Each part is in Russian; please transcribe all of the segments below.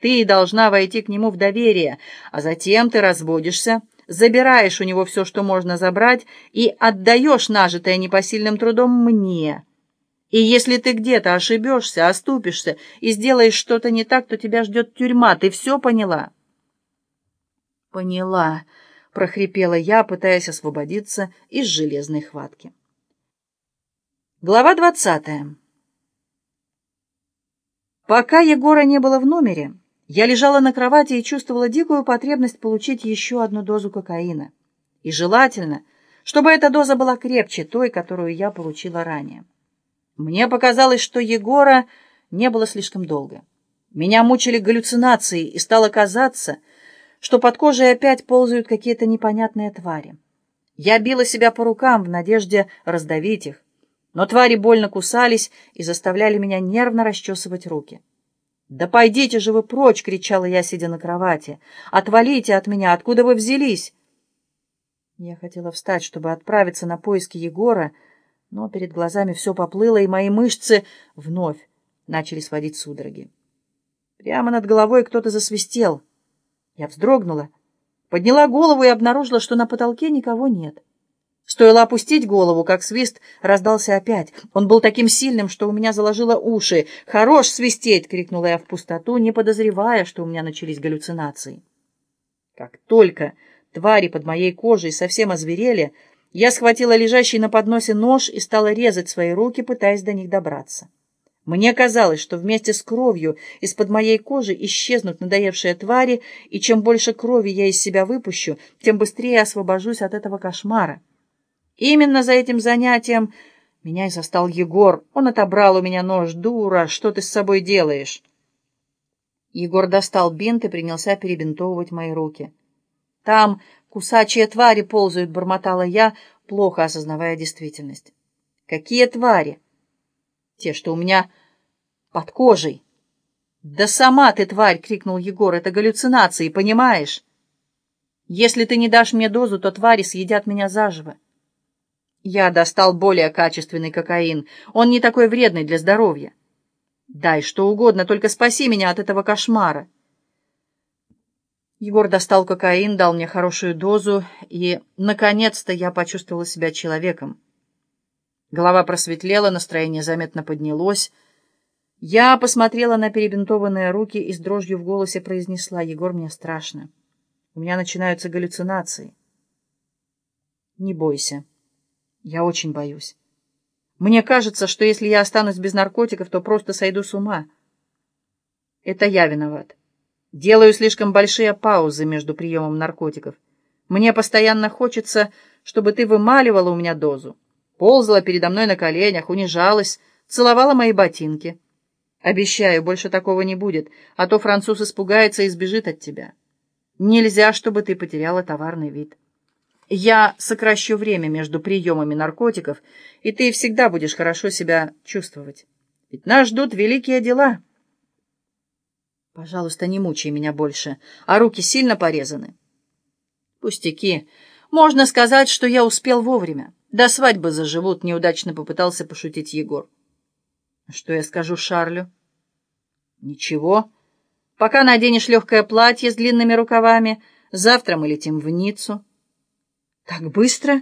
Ты должна войти к нему в доверие, а затем ты разводишься, забираешь у него все, что можно забрать, и отдаешь нажитое непосильным трудом мне. И если ты где-то ошибешься, оступишься и сделаешь что-то не так, то тебя ждет тюрьма. Ты все поняла?» «Поняла», — прохрипела я, пытаясь освободиться из железной хватки. Глава двадцатая. Пока Егора не было в номере, я лежала на кровати и чувствовала дикую потребность получить еще одну дозу кокаина. И желательно, чтобы эта доза была крепче той, которую я получила ранее. Мне показалось, что Егора не было слишком долго. Меня мучили галлюцинации, и стало казаться, что под кожей опять ползают какие-то непонятные твари. Я била себя по рукам в надежде раздавить их, но твари больно кусались и заставляли меня нервно расчесывать руки. «Да пойдите же вы прочь!» — кричала я, сидя на кровати. «Отвалите от меня! Откуда вы взялись?» Я хотела встать, чтобы отправиться на поиски Егора, но перед глазами все поплыло, и мои мышцы вновь начали сводить судороги. Прямо над головой кто-то засвистел — я вздрогнула, подняла голову и обнаружила, что на потолке никого нет. Стоило опустить голову, как свист раздался опять. Он был таким сильным, что у меня заложило уши. «Хорош свистеть!» — крикнула я в пустоту, не подозревая, что у меня начались галлюцинации. Как только твари под моей кожей совсем озверели, я схватила лежащий на подносе нож и стала резать свои руки, пытаясь до них добраться. Мне казалось, что вместе с кровью из-под моей кожи исчезнут надоевшие твари, и чем больше крови я из себя выпущу, тем быстрее освобожусь от этого кошмара. Именно за этим занятием меня и застал Егор. Он отобрал у меня нож. «Дура, что ты с собой делаешь?» Егор достал бинт и принялся перебинтовывать мои руки. «Там кусачие твари ползают», — бормотала я, плохо осознавая действительность. «Какие твари?» «Те, что у меня под кожей. «Да сама ты, тварь!» — крикнул Егор. «Это галлюцинации, понимаешь? Если ты не дашь мне дозу, то твари съедят меня заживо». Я достал более качественный кокаин. Он не такой вредный для здоровья. Дай что угодно, только спаси меня от этого кошмара. Егор достал кокаин, дал мне хорошую дозу, и, наконец-то, я почувствовала себя человеком. Голова просветлела, настроение заметно поднялось — я посмотрела на перебинтованные руки и с дрожью в голосе произнесла, «Егор, мне страшно. У меня начинаются галлюцинации». «Не бойся. Я очень боюсь. Мне кажется, что если я останусь без наркотиков, то просто сойду с ума. Это я виноват. Делаю слишком большие паузы между приемом наркотиков. Мне постоянно хочется, чтобы ты вымаливала у меня дозу, ползала передо мной на коленях, унижалась, целовала мои ботинки». Обещаю, больше такого не будет, а то француз испугается и сбежит от тебя. Нельзя, чтобы ты потеряла товарный вид. Я сокращу время между приемами наркотиков, и ты всегда будешь хорошо себя чувствовать. Ведь нас ждут великие дела. Пожалуйста, не мучай меня больше, а руки сильно порезаны. Пустяки. Можно сказать, что я успел вовремя. До свадьбы заживут, неудачно попытался пошутить Егор. Что я скажу Шарлю? Ничего. Пока наденешь легкое платье с длинными рукавами, завтра мы летим в Ниццу. Так быстро?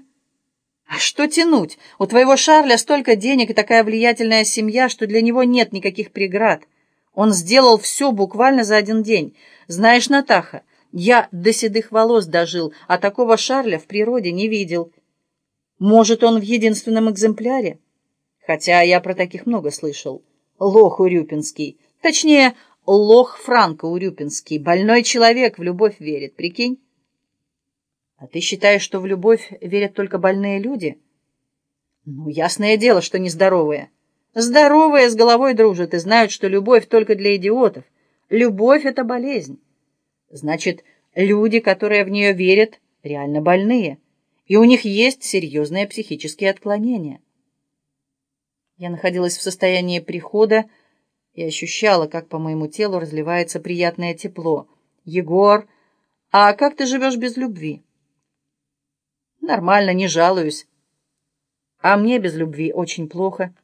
А что тянуть? У твоего Шарля столько денег и такая влиятельная семья, что для него нет никаких преград. Он сделал все буквально за один день. Знаешь, Натаха, я до седых волос дожил, а такого Шарля в природе не видел. Может, он в единственном экземпляре? Хотя я про таких много слышал. Лох Урюпинский. Точнее, лох Франко Урюпинский. Больной человек в любовь верит, прикинь? А ты считаешь, что в любовь верят только больные люди? Ну, ясное дело, что нездоровые. Здоровые с головой дружат и знают, что любовь только для идиотов. Любовь — это болезнь. Значит, люди, которые в нее верят, реально больные, и у них есть серьезные психические отклонения. Я находилась в состоянии прихода и ощущала, как по моему телу разливается приятное тепло. «Егор, а как ты живешь без любви?» «Нормально, не жалуюсь. А мне без любви очень плохо.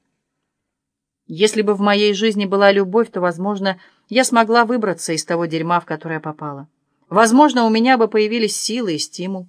Если бы в моей жизни была любовь, то, возможно, я смогла выбраться из того дерьма, в которое попала. Возможно, у меня бы появились силы и стимул.